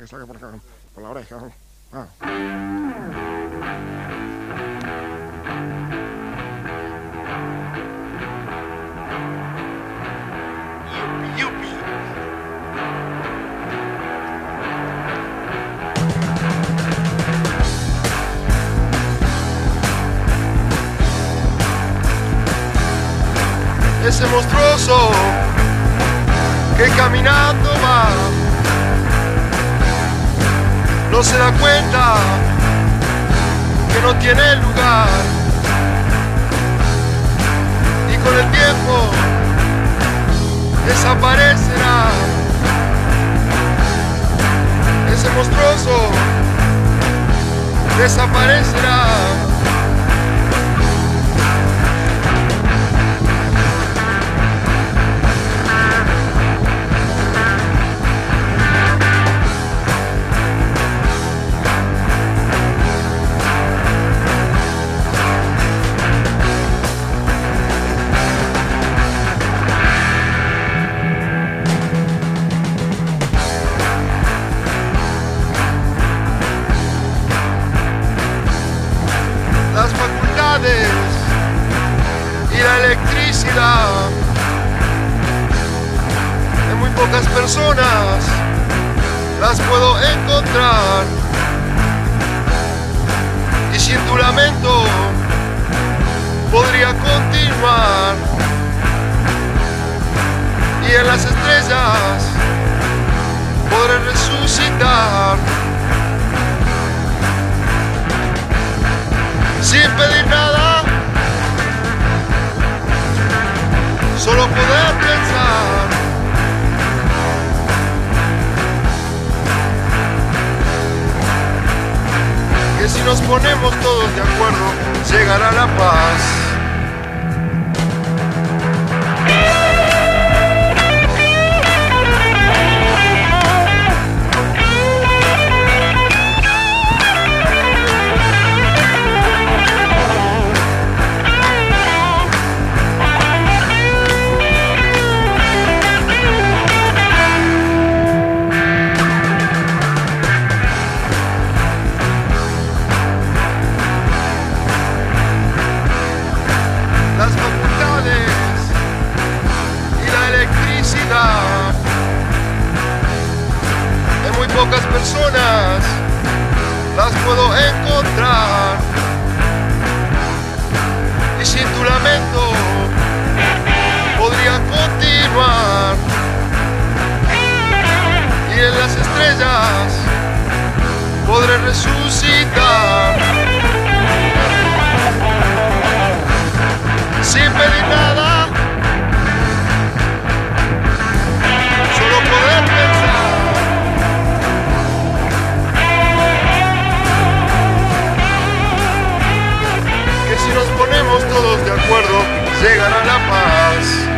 que salga por acá, por la oreja. Ah. Ese monstruoso que caminando va no se da cuenta que no tiene lugar. Y con el tiempo desaparecerá. Ese monstruoso desaparecerá la electricidad de muy pocas personas. Las puedo encontrar. Y sin tu lamento podría continuar. Y en las estrellas podré resucitar solo poder pensar. Que si nos ponemos todos de acuerdo, llegará la paz. Pocas personas las puedo encontrar. Y sin tu lamento podría continuar. Y en las estrellas podré resucitar. Sin pedir nada si nos ponemos todos de acuerdo, llegará la paz.